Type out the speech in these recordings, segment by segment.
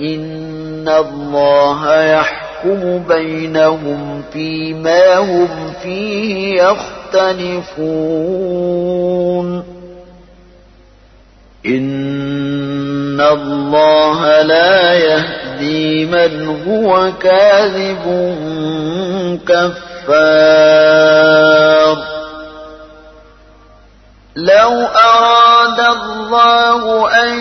إن الله يحكم بينهم فيما هم فيه يختلفون إن الله لا يهدي من هو كاذب كفار لو أراد الله أن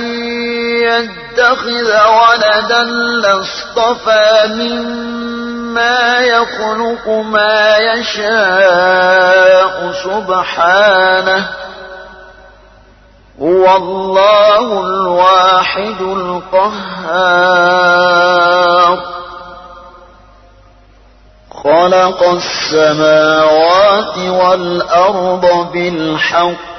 يتخذ ولدا لاصطفى مما يخلق ما يشاء سبحانه. هو الله الواحد القهار. خلق السماوات والأرض بالحق.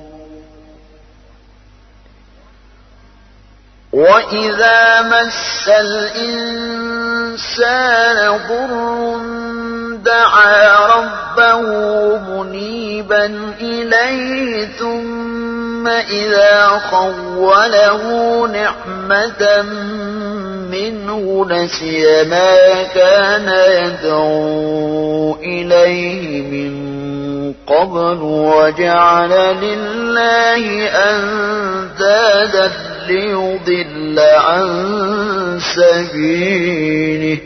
وإذا مس الإنسان ضر دعا ربه منيبا إليه ثم إذا خوله نعمة منه نسي ما كان يدعو إليه من قبل وجعل لله أندادا ليضل عن سبيله.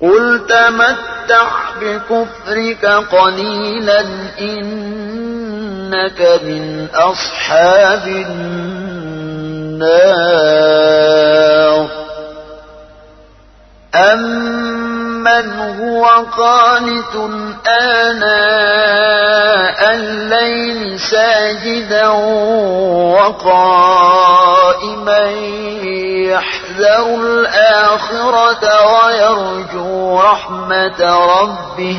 قل تمتع بكفرك قليلا إنك من أصحاب النار. أَمَّنْ هُوَ قَانِتٌ آنَاءَ اللَّيْلِ سَاجِدًا وَقَائِمًا يَحْذَرُ الْآخِرَةَ وَيَرْجُو رَحْمَةَ رَبِّهِ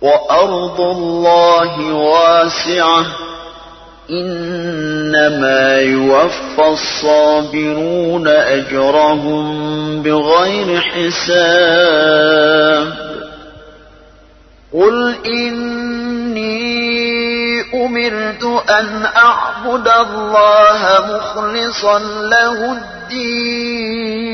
وأرض الله واسعة. إنما يوفى الصابرون أجرهم بغير حساب. قل إني أمرت أن أعبد الله مخلصا له الدين.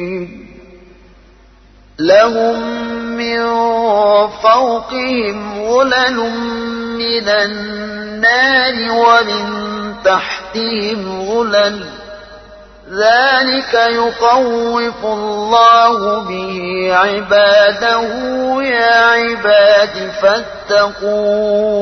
لهم من فوقهم غلل من النار ومن تحتهم غلل ذلك يخوف الله به عباده. يا عباد فاتقون.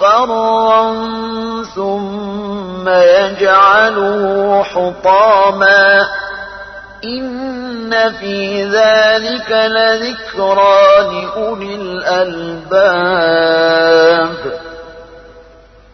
مصفرا ثم يجعله حطاما إن في ذلك لذكرى لأولي الألباب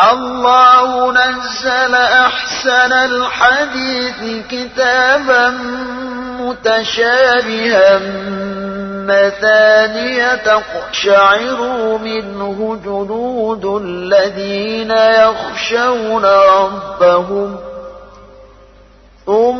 الله نزل أحسن الحديث كتابا متشابها مثانية تقشعر منه جلود الذين يخشون ربهم ثم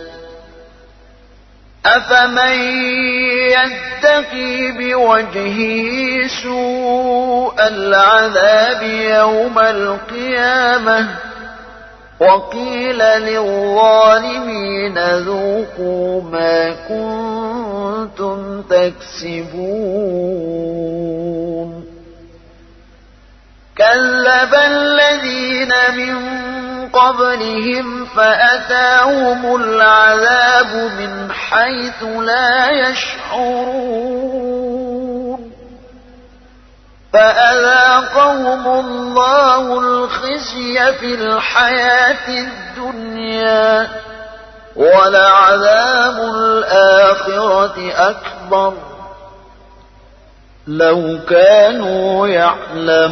أفمن يتقي بوجهه سوء العذاب يوم القيامة وقيل للظالمين ذوقوا ما كنتم تكسبون كذب الذين من قبلهم فأتاهم العذاب من حيث لا يشعرون. فأذاقهم الله الخزي في الحياة الدنيا ولعذاب الآخرة أكبر. لو كانوا يعلمون.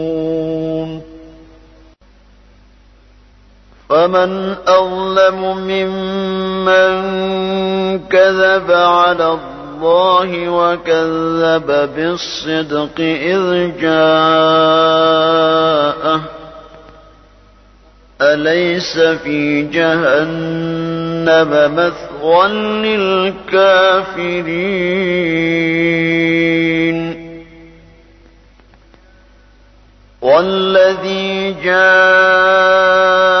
فمن أظلم ممن كذب على الله وكذب بالصدق إذ جاءه. أليس في جهنم مثوى للكافرين؟ والذي جاء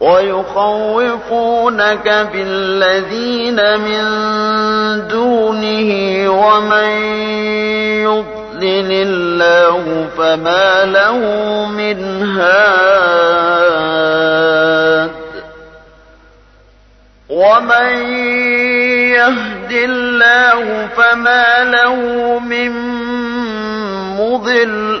ويخوفونك بالذين من دونه ومن يضلل الله فما له من هاد ومن يهد الله فما له من مضل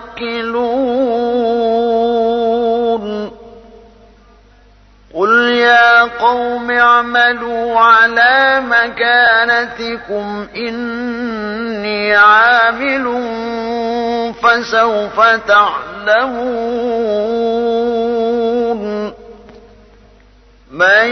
المتوكلون قل يا قوم اعملوا على مكانتكم إني عامل فسوف تعلمون من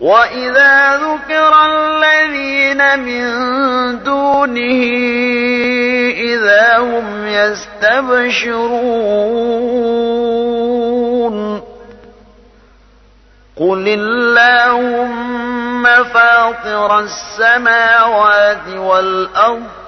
وإذا ذكر الذين من دونه إذا هم يستبشرون قل اللهم فاطر السماوات والأرض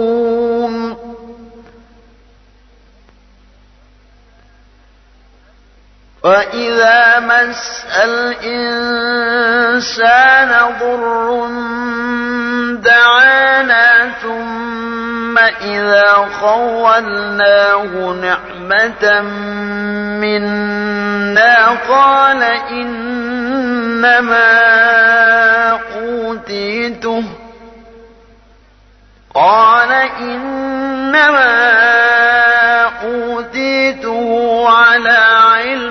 وإذا مس الإنسان ضر دعانا ثم إذا خولناه نعمة منا قال إنما أوتيته قال إنما أوتيته على علم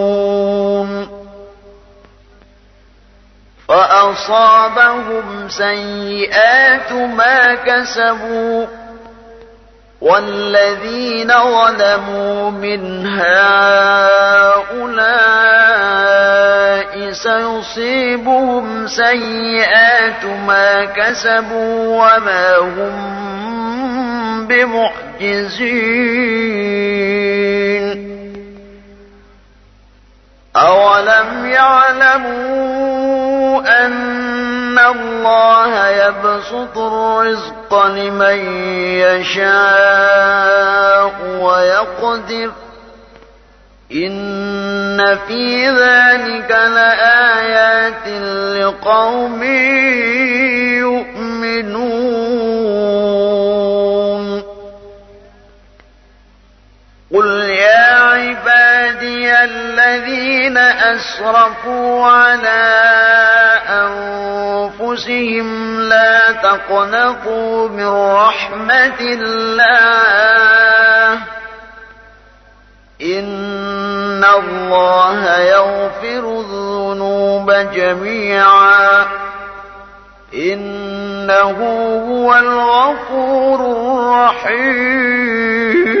فأصابهم سيئات ما كسبوا والذين ظلموا من هؤلاء سيصيبهم سيئات ما كسبوا وما هم بمعجزين أولم يعلموا أن الله يبسط الرزق لمن يشاء ويقدر إن في ذلك لآيات لقوم يؤمنون. قل الذين أسرفوا على أنفسهم لا تقنطوا من رحمة الله. إن الله يغفر الذنوب جميعا. إنه هو الغفور الرحيم.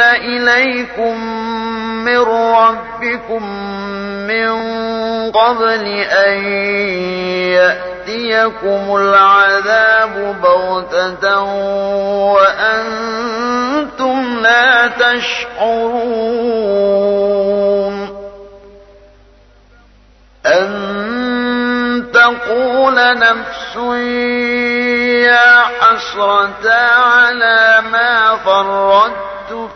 إليكم من ربكم من قبل أن يأتيكم العذاب بغتة وأنتم لا تشعرون أن تقول نفس يا حسرة على ما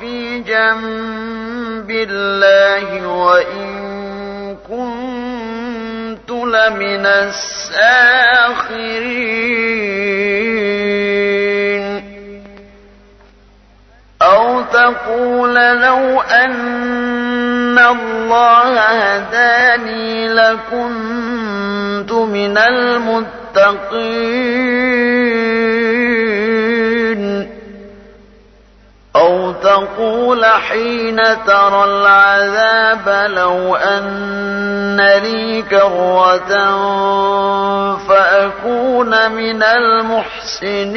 في جنب الله وإن كنت لمن الساخرين. تقول لو أن الله هداني لكنت من المتقين. تقول حين ترى العذاب لو أن لي كرة فأكون من المحسنين.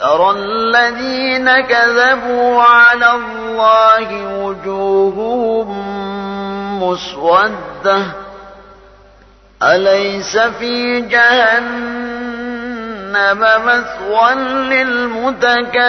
ترى الذين كذبوا على الله وجوههم مسودة. أليس في جهنم مثوى للمتكبرين؟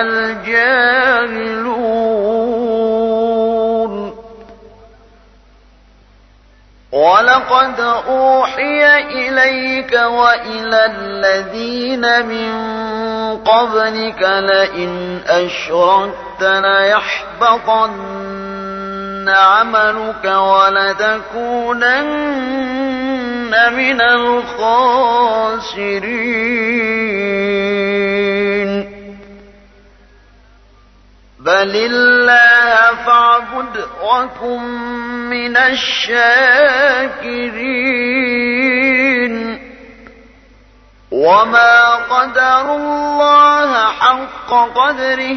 الجاهلون. ولقد أوحي إليك وإلى الذين من قبلك لئن أشركت ليحبطن عملك ولتكونن من الخاسرين. بل الله فاعبد وكن من الشاكرين وما قدر الله حق قدره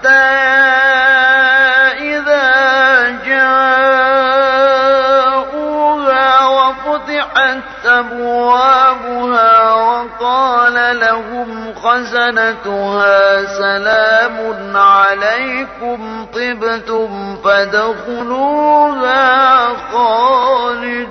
حتى إذا جاءوها وفتحت أبوابها وقال لهم خزنتها سلام عليكم طبتم فادخلوها خالدين.